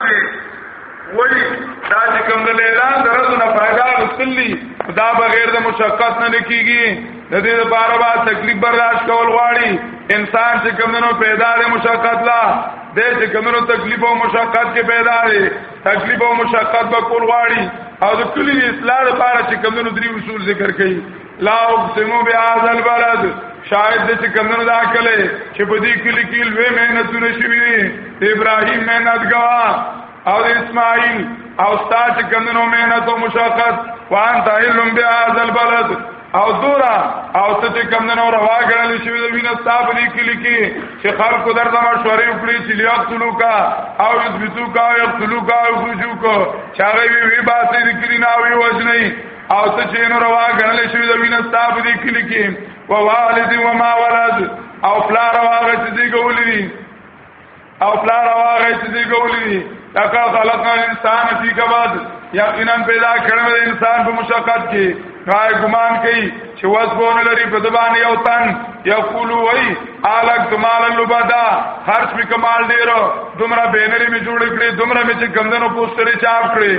وای دا چې کوم د اعلان درته نه फायदा وکړي دا بغیر د مشقت نه لکېږي د دې لپاره با تکلیف برداشت کول غواړي انسان چې کوم نو پیدا د مشقت لا د چې کوم نو تکلیف او مشقت کې پیدا دی تکلیف او مشقت به کول غواړي او د کلی اصلاح لپاره چې کوم نو درې اصول ذکر کړي لا اقسمو بهذا البلد شاید د چکندنو دا کله چې په دې کلی کې لوی مهنتونه شوي دي ابراهیم مهنتګوا او اسماعیل او ستا چکندنو مهنت او مشقت وان تعلم بهذا البلد او دورا او ته چې کمندنو روا غړل شي د وینې صاحب لیکي لیکي چې خلکو درته مشورې وکړي چې لیا تلو کا او یذبتو کا یو تلو کا او خجو کو چاغي وی وی باسي ذکر نه وی وځنی او څه چې نو روا غنل شوی د وینې ستاب دي کلی کې و والد و ما ولد او فلا روا غچ دي ګولې او فلا روا غچ دي ګولې تکا خلق انسان فی کبد یقینا پیدا کړم د انسان په مشقت کې کای ګمان کوي چې وسبون لري په دبان یو تن یقول وای الک دمال لبدا خرج می کمال ډیرو دومره بینری می جوړ کړی دومره می چې کمندونو پوسټری چاپ کړی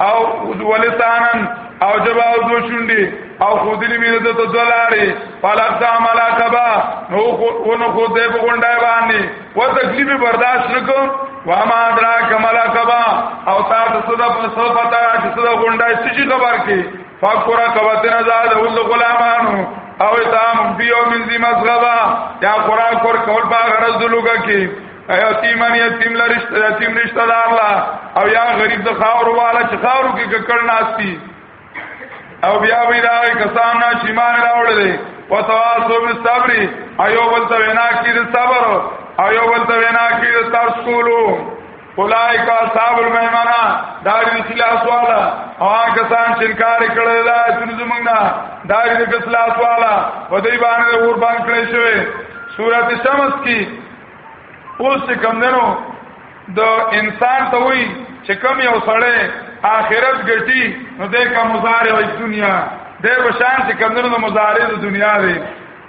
او خود ولسانن او جبا او دو شونډي او خودلی مینه د تو دلاري فلق دا ملا کبا نو خو نو خو دې په ګونډای باندې و تکلیف برداشت نکوم وا ما درا کملا کبا او تا د صدا په سو پتا چې صدا ګونډای سچي خبر کې فقره کبتنا زاد ول غلامانو او تام بیو من ذی مسغبا یا قران کور کول با غرض لوګه کې یتیمان یتیم لرشت یتیم رشتہ دار لا او یا غریب د خاور والا چې خاورو کې ککړ ناشتي او بیا وی دا کسان نه چې مان راوړلې وتواسو بالصبر ایو بل ته وینا کې د صبر ایو بل ته وینا کې د ترس کولو اولائک اصحاب المیمنه دار الاخلاص والا او کسان چې انکار کړل دا چې زمونږ نه دار الاخلاص والا په دې باندې اور باندې کړی شوی سورۃ شمس کې اوس کوم دنو د انسان ته وای چې کم یو سړی آخرت ګټي نو دې کا مضارع وي دنیا دې بشان چې کم دنو مضارع د دنیا دی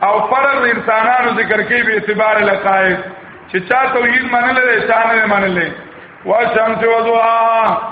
او فرض انسانانو ذکر کوي به اعتبار لقائد چې چا توحید منل لري چا نه منل لري واشمس وضوها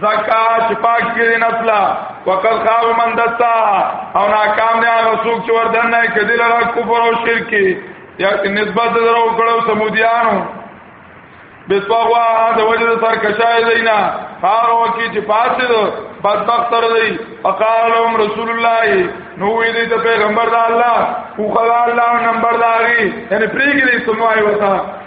زکات چې پاک کړي نسلا وقد خاب من دسا او ناکام دی هغه څوک چې وردن نه کدی لرا کفر او شرک یا نسبت درو کړو سمودیانو بسواغوا د وجه سر کشای دینا هر وکی چې پاتې دو بدبخت تر دی اقالهم رسول الله نو وی دی ته پیغمبر د الله خو خدای الله نمبر داغي یعنی پریګری سموای وتا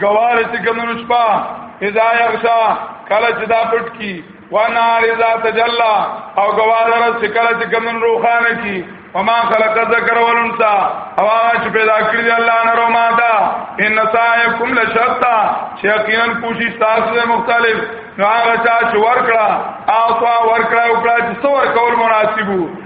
گوار چې کمنو شپا اذا یغشا کله چې دا پټ کی وانا اذا تجلا او گوار ورځ چې کله چې کمن روخانه کی وما خلق الذکر والانثى او هغه چې پیدا کړی دی الله نر او ماده ان سعیکم لشتا چې یقینا کوشش تاسو له مختلف نو هغه چې ورکړه او ورکړه او کړه چې څور کول مناسبو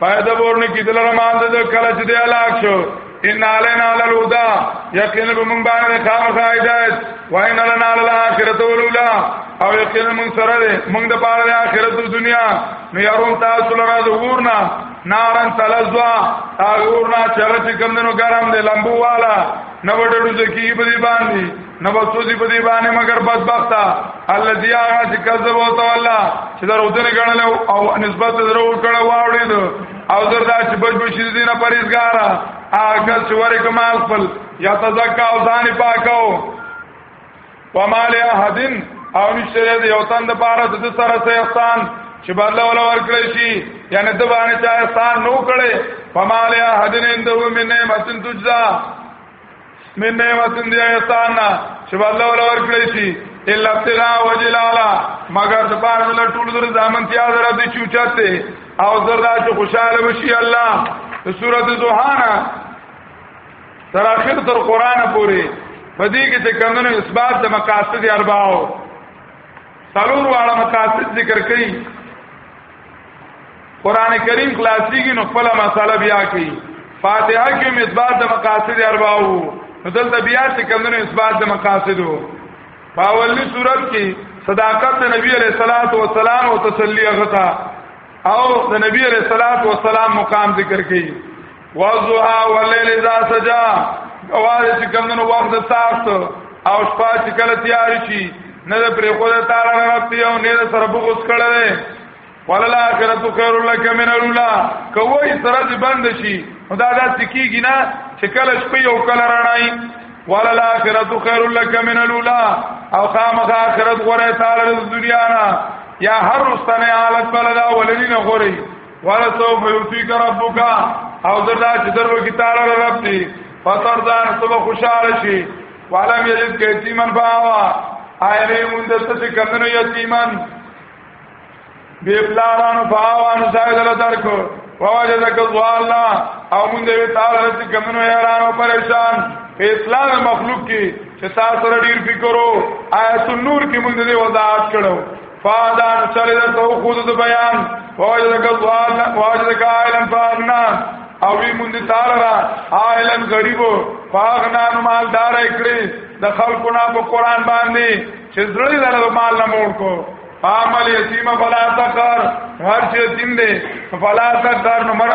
فائدہ ورنه کی دل رحمان د کله چې د علاق شو ان علينا على الهدى یقینا بمن باندې خامخ هدایت وان لنا على الاخرته الاولى او یقینا من سره دې موږ د پاره د اخرت د دنیا نو یارون تاسو لره د ورنا نارن تلزوا هغه ورنا چې کوم دنو ګرم دې لمبو والا نو ډډو ځکی په دې باندې نه وسوځي په دې باندې مگر بدبخت الذي هغه چې کذب او تولا چې درو دې غنل او نسبت درو کړه واوړې دو او زردا چې بچ بچ دې نه پرېزګار هغه چې ورې کمال خپل یا تزکا او ځان پاکاو ومال احدن او نشته دې یو تند پاره د سره سه احسان چې بدل ولا ورکړې شي یعنی د باندې چا احسان نو کړي فمال احدن انده من نعمت تجزا من نعمت دی احسان نه چې الله ولا ورکړی شي الا ابتغاء وجه الاعلى مگر د پاره له ټول در ځامن تیا در دې چوچاته او زردا چې خوشاله وشي الله سورۃ زوحانا تر اخر تر قران پورې پدې کې چې کمنو اثبات د مقاصد اربعو څلور واړه مقاصد ذکر کړي قران کریم کلاسیکی نو خپل مساله بیا کی فاتحه کې مثبات د مقاصد اربعو نو دلته بیا چې کمنو مثبات د مقاصدو په اولی صورت کې صداقت د نبی علیہ الصلات والسلام او تسلی غتا او د نبی علیہ الصلات والسلام مقام ذکر کړي وضحا والليل اذا سجا اواز چې کمنو وخت تاخت او شپه چې کله تیار شي نه د پرې خو د تعالی رب دی او نه د سره بغوس کړل ولل اخرت خیر لک من الاولى کوي سره دې بند شي خدا دا سکیږي نه چې کله شپه یو کله رڼای ولل اخرت خیر لک من الاولى او خامخ اخرت غره تعالی د دنیا نه یا هر رستنه حالت بلدا ولنی نه غوري ولا سوف یوتیک ربک او زدا چې درو کی تعالی رب دی فطر دا سب خوشاله شي وعلم یجد کیتیمن باوا آیره مونږ د څه کمنو یتیمن بی پلارانو باوانو زائد الله درکو وواجدک ضالا او مونږ دې تعالی د څه کمنو یارانو پریشان په اسلام مخلوق کې چې تاسو ډیر فکرو آیت النور کې مونږ دې وضاحت کړو فادا چلی در تو خود د بیان واجدک ضال واجدک عالم فاغنا او وی مونږ تعالی را عالم غریبو فاغنا نو مالدار کړی د خلکو نه په قران باندې چې زړه یې دغه مال نه مور کو عمل یتیم فلا تقر هر چې یتیم دی فلا تقر نو مر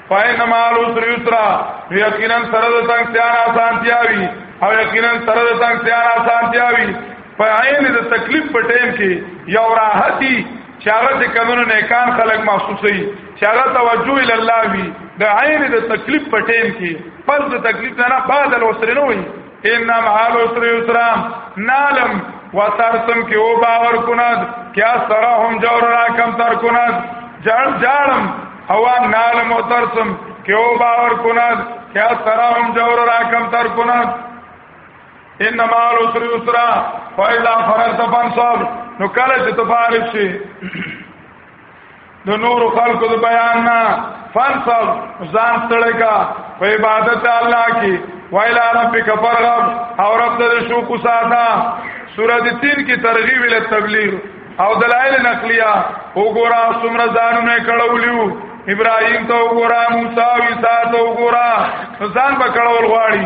فاین مالو سر یسرا یقینا سره د تنگ تیار آسان تیاوی او یقینا سره د تنگ تیار آسان تیاوی په عین د تکلیف په ټیم کې یو راحتی چاغت کمنو نیکان خلق محسوسي چاغت توجه ال الله وی د عین د تکلیف په ټیم کې پس د تکلیف نه بعد الوسرنوي انم حال اسر یسرا نالم وترسم کې او باور کند کیا سره هم جور را کم تر کند جړ جړم هوا نالم او ترسم کې او باور کند کیا سره هم جور را کم تر کند انما الاسر یسرا فاذا فرغت فانصب نو کله چې تفارق شي د نور خلقو د بیان نه فنصب ځان ستړی کا په عبادت الله کې وایلا ربک فرغب او رب د شوق ساته سورۃ 3 کې ترغیب ال تبلیغ او دلائل نقلیه وګورا سمر ځانونه کړولیو ابراهیم ته وګورا موسی او عیسی ته وګورا ځان بکړول غواړي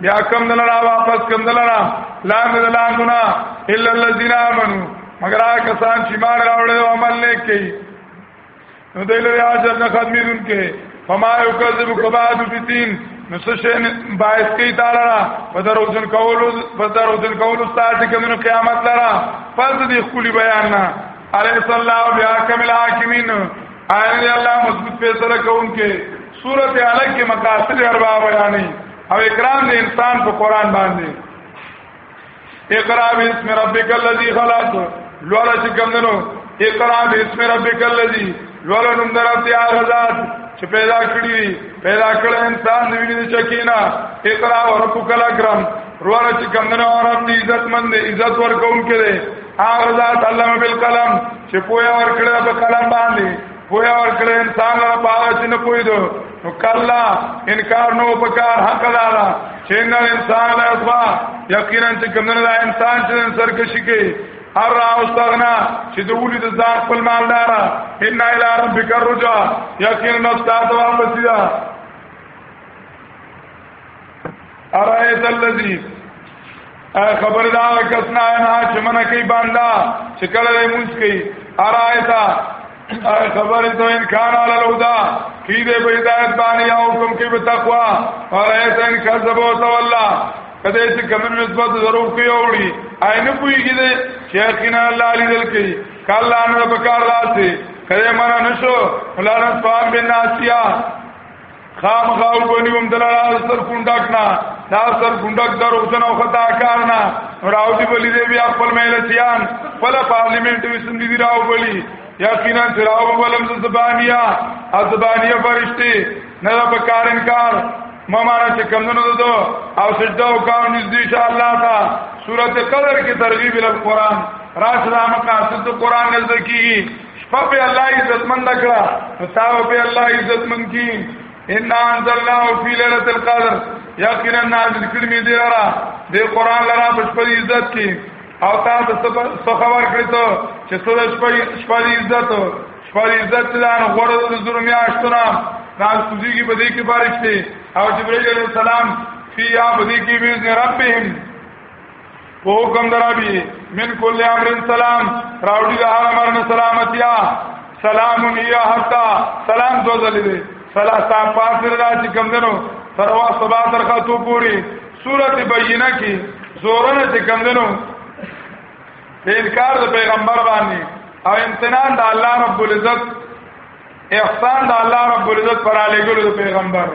بیا کم دلرا واپس کم دلرا لاند دلاندنا الا الذين امنوا مگر هغه کسان چې مان راوړل او عمل نه کوي نو دې لري اجر نه ختمې دن کې فما يكذب كباد بتين نو سشن باعث کی تعالی بدر وزن کول بدر وزن کول استاد کوم قیامت لرا فرض دې خولي بیان نه علی صلی الله بیا کمل حاکمین آئین اللہ مضبوط فیصلہ کون کے صورت عالق کے مقاصد اربع بیانی او اکرام د انسان په قران باندې اقرا بسم ربک الذی خلق لولا چې کمندنو اقرا بسم ربک الذی لولا نوم درته آزاد چې پیدا کړی پیدا کړ انسان د وینې چکینا اقرا وربک الاکرم روانه چې کمندنو اورم دې عزت مند عزت ورکون کړي هغه ذات علامه بالقلم چې پویا ورکړه په قلم باندې پویا ورکړه انسان را پاره چې نه پوی دو نو کلا انکار نو پکار حق دارا چې نه انسان لا اسوا یقینا چې کومنه دا انسان چې سرکشي کوي هر را استغنا چې د ولي د ځان خپل مال دارا ان الى ربک الرجا یقینا استاد واپس دا ارایت الذی خبر دا کسنا نه چې من کوي باندا چې کله یې مونږ کوي ارایتا خبر تو انکار علی الهدى کی دې په ہدایت باندې او حکم کې په تقوا ارایت ان کذب او تولا کده چې کمن نسبت ضرور کوي اوړي عین پویږي دې چې یقینا الله علی دل کوي کله ان په کار راځي کله مانا نشو فلانس فام بن ناسیا خام غاو بنی هم دلال سر کونډک نه دا سر کونډک درو جن او خطا کار نه راو دی بلی دی بیا خپل مهلتیان خپل پارلیمنت وسم دی راو بلی یقینا راو بلم زبانیا ازبانیا فرشتي نه دا په کار انکار ممارا چې کمونو دو او سجده او کاو نږدې انشاء الله تا سورته قدر کې ترغیب ال قران راشه مقاصد قران نزدکی شپه په الله عزت مند کړه نو تا په الله عزت مند کی ان انزلنا فی ليله القدر یقینا نازل کړی می دی را د قران لرا په شپه عزت کی او تا د څه خبر کړی ته چې څه د شپه شپه عزت شپه عزت لان غوړ د زور میاشتونه ناز کوزیږي په دې کې بارش دی او جبرئیل علیہ السلام فی یا په دې کې باذن ربهم په حکم درابي من کل امر سلام راوړي د هر امر سلامتیا سلام یا حتا سلام دو ځلې دي سلا تا پاس را چې کم دنو سروا سبا ترخه تو پوری سورته بینه کې زورنه چې کم دنو انکار د پیغمبر باندې او امتنان د الله رب العزت احسان د الله رب العزت پر علی ګلو د پیغمبر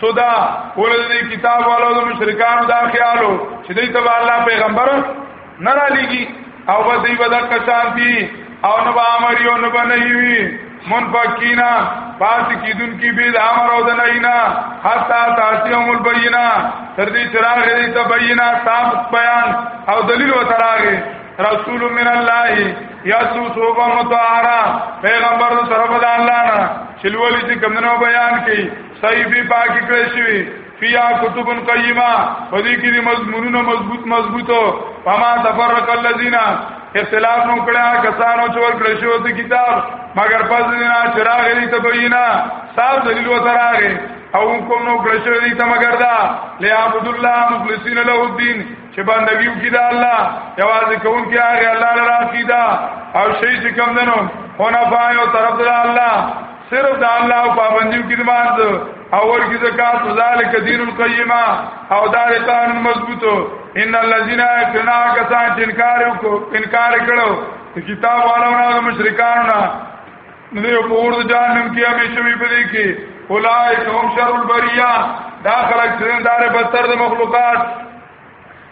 سودا ورته دې کتاب والو د مشرکانو دا خیالو چې دې تبع الله پیغمبر نه را لګي او به دې ودا کسان دي او نو امر یو نو بنوي منفقینا پاس کیدون کی بيد امر او د نهینا حتا تاسیهم البینا تر دې چراغ دې تبینا صاف بیان او دلیل و تراغه رسول من الله یاسو صوبه متعارا پیغمبر سره بد الله نه چلولی چې کمنو بیان کړي صحیفه پاکی کړی شوی فیا کتب قیمه په دې کې مضمونونه مضبوط مضبوطو فما تفرق الذین اختلاف نو کړه کسانو چې ورکړ شو د کتاب مگر پس دې نه چراغ دې تبینا صاحب دلیل وتراغه او کوم نو کړ شو دې ته مگر دا لیعبد الله مخلصین له الدین چې بندګیو کې دا الله یوازې کوم کې هغه الله لپاره عقیده او شی چې کم دنو هونه پایو طرف دا الله صرف د الله پابندیو کې مانځ او ورکی زکات ذالک دین القیمه او دا قانون مضبوطو ان الذين يكنا کسان چې انکار وکړو انکار کړو کتاب والو مشرکان نه نو په اور د جهنم کې همیشه وي پدې کې اولائک هم شر البریه دا خلق چې دار بدتر د مخلوقات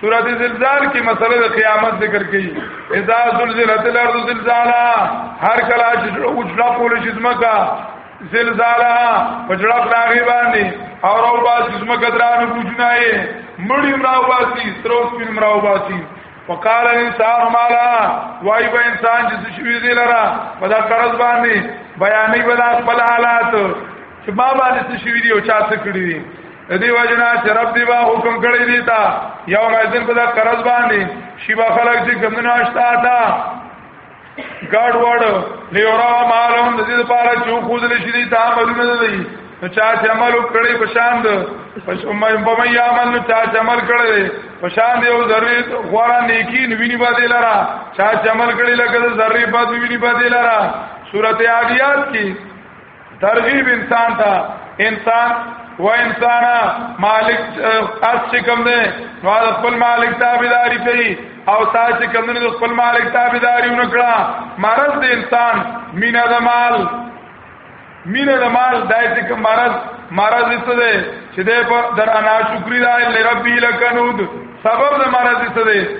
سورۃ زلزال کې مسله د قیامت ذکر کړي اذا زلزلت الارض زلزالا هر کله چې اوجلا کول شي زمکا زلزالا پجړه پلاغي باندې اور او باز زمکا درانه بوجنا یې مړی مراو باسي ستروس پین مراو باسي وقال الانسان مالا وای به انسان چې شوی دی لرا په دا قرض باندې بیانې بلا خپل حالات چې ما باندې څه شوی دی او چا څه کړی دی دې وجنا چې رب دی با حکم کړی دی تا یو مېزن په دا قرض باندې شیبا خلک چې ګمنه اشتا تا ګاډ وړ لیورا مالون د دې لپاره چې خو ځل شي دي تا عملونه دي نو چا چې عمل وکړي په شان ده پس امه په مې عمل نو چا چې عمل کړي په شان دی او ذری غوړه نیکی نو ویني باندې لرا چا چې عمل کړي لکه ذری باندې ویني باندې لرا سورته عادیات کې ترغیب انسان ته انسان و انسان مالک اس چې کوم دی نو خپل مالک تابعداري کوي او تاسو چې کوم دی خپل مالک تابعداري ونکړه مرز د انسان مینا د مال مینا د مال دای چې کوم مرز مرز څه دی چې د در انا شکر دی لربی لکنود سبب د مرز څه دی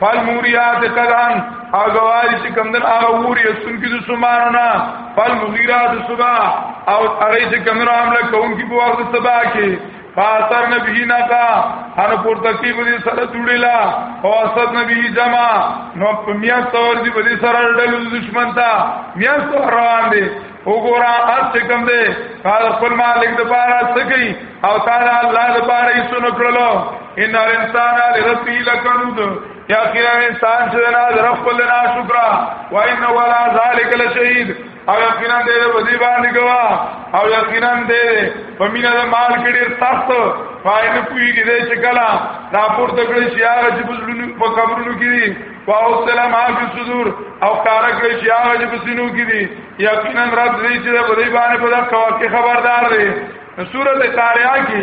فالموریات قدان اغوال چې کمدن هغه ووري سن کې د سمانو نه فالمغیرات صبا او اړې چې کمدن عامله کون کې په وخت صبا کې فاثر نبی نقا هر پورته کې به سره جوړیلا او اسد نبی جما نو په میا څور دی به سره ډل دشمن تا میا څور روان دي وګورا اس چې کوم دی قال خپل مالک د پاره سکی او تعالی الله د پاره یې سن کړلو ان الانسان لربه لکنود یا کیا انسان چې نه رب له نا شکر و ان ولا ذلک لشهید او یقینا دې په دې باندې گوا او یقینا دې په مینا د مال کې ډیر سخت فائن کویږي دې چې کلا راپور تکړه شي هغه چې بزلونو په قبرونو کې دي او سلام عافی صدور او کارا کړی شي هغه چې بسینو کې دي یقینا رب دې چې په دې باندې په دا خبردار دی سورته طارق کې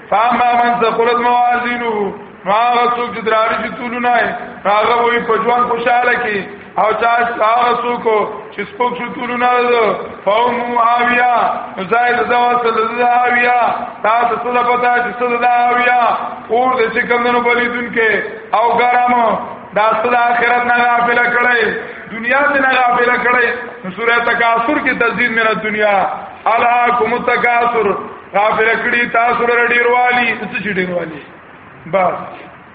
فاما من ثقلت موازینه نو هغه څوک چې دراري چې تولونه هغه وي په ژوند خوشاله کې او چا هغه څوک چې سپوږ شو تولونه فهم هاویا زائد دا وصل دا هاویا تاسو څه ده پتا چې څه ده هاویا اور د چې کمنو بلیدون کې او ګرام دا څه د آخرت نه غافل کړي دنیا دې نه غافل کړي سورہ تکاثر کې تزید من دنیا الہاکم التکاثر غافل کړي تاسو لر ډیروالی څه چې ډیروالی بس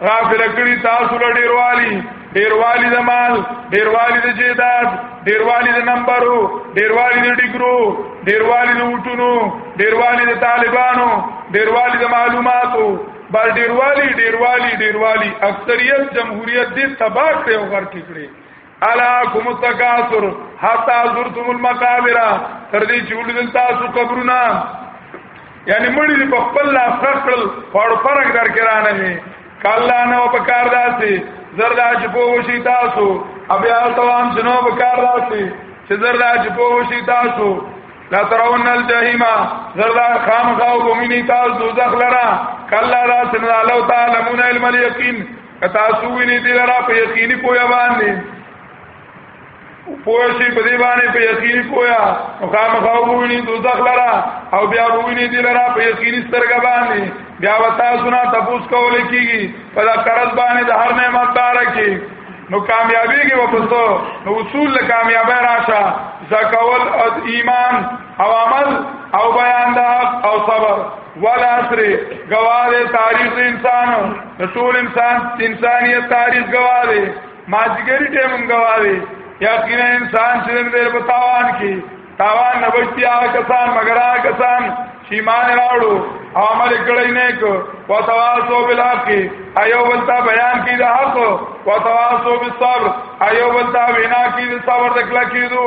غافل کړي تاسو لر ډیروالی ډیروالی د مال ډیروالی د جیداد ډیروالی د نمبرو ډیروالی د ډیګرو ډیروالی د وټونو ډیروالی د طالبانو ډیروالی د معلوماتو بل ډیروالی ډیروالی ډیروالی اکثریت جمهوریت دې تباہ کړي او غر کې کړي الاکم التکاثر حتا زرتم المقابر تر دې چې ولدل تاسو قبرونه یعنی مړي دې په خپل لاس خپل پړ پرګ در کې رانه نه کله نه په کار داسي زردا چې په وشي تاسو بیا توام شنو په کار داسي چې زردا چې په وشي تاسو لا ترون الجحیم زردا خام غاو بومینی تاسو دوزخ لرا کله را سن الله تعالی من علم الیقین کتا سوینی دی لرا په یقینی پویا باندې پویا شي په دی باندې په یقینی پویا نو خامخا وویني دوزخ لرا او بیا وویني دی لرا په یقینی سترګ باندې بیا وتا سنا تپوس کول کیږي په دا قرض باندې د هر نعمت دار کی نو کامیابی کې وپسو نو اصول کامیابی راشه زکول او ایمان او عمل او بیان دا او صبر ولا سر گواه تاریخ انسان ټول انسان انسانیت تاریخ گواه دی ماجګری ټیم گواه دی یقینا انسان چې دې په تاوان کې تاوان نه بچي هغه کسان مگر هغه کسان چې مان راوړو او عمل کړی نه کو وتواصو بالحق ایو ولتا بیان کی د حق وتواصو بالصبر ایو ولتا وینا کی د صبر د کلا کیدو